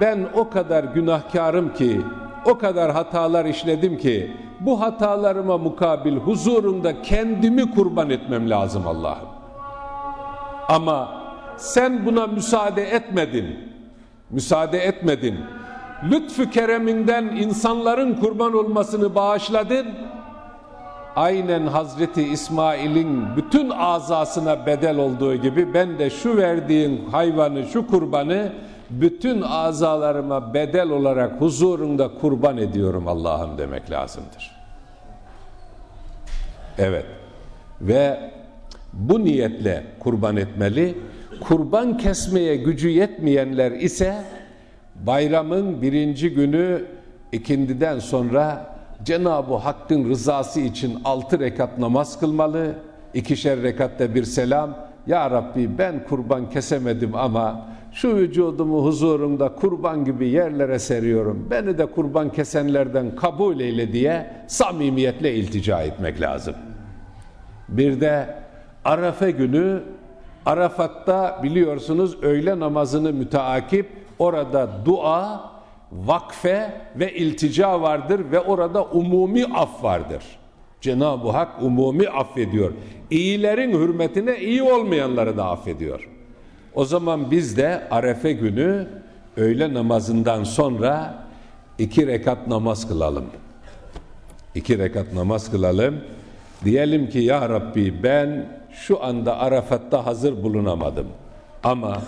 ben o kadar günahkarım ki o kadar hatalar işledim ki bu hatalarıma mukabil huzurunda kendimi kurban etmem lazım Allah'ım. Ama sen buna müsaade etmedin. Müsaade etmedin. Lütfü kereminden insanların kurban olmasını bağışladın. Aynen Hazreti İsmail'in bütün azasına bedel olduğu gibi ben de şu verdiğin hayvanı, şu kurbanı bütün azalarıma bedel olarak huzurunda kurban ediyorum Allah'ım demek lazımdır. Evet. Ve bu niyetle kurban etmeli. Kurban kesmeye gücü yetmeyenler ise bayramın birinci günü ikindiden sonra Cenab-ı Hakk'ın rızası için altı rekat namaz kılmalı. ikişer rekatta bir selam. Ya Rabbi ben kurban kesemedim ama şu vücudumu huzurunda kurban gibi yerlere seriyorum. Beni de kurban kesenlerden kabul eyle diye samimiyetle iltica etmek lazım. Bir de Arafa günü Arafat'ta biliyorsunuz öğle namazını müteakip orada dua, vakfe ve iltica vardır ve orada umumi af vardır. Cenab-ı Hak umumi affediyor. İyilerin hürmetine iyi olmayanları da affediyor. O zaman biz de Arefe günü öğle namazından sonra iki rekat namaz kılalım. İki rekat namaz kılalım. Diyelim ki ya Rabbi ben şu anda Arafat'ta hazır bulunamadım. Ama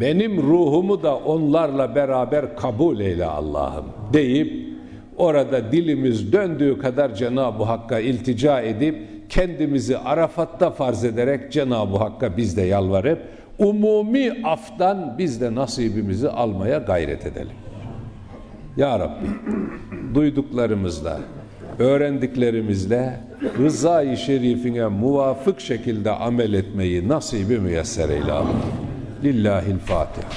benim ruhumu da onlarla beraber kabul eyle Allah'ım deyip orada dilimiz döndüğü kadar Cenab-ı Hakk'a iltica edip kendimizi Arafat'ta farz ederek Cenab-ı Hakk'a biz de yalvarıp umumi aftan biz de nasibimizi almaya gayret edelim. Ya Rabbi duyduklarımızla öğrendiklerimizle rızayı şerifine muvafık şekilde amel etmeyi nasibi müyesser eyle Allah. Lillahil Fatiha.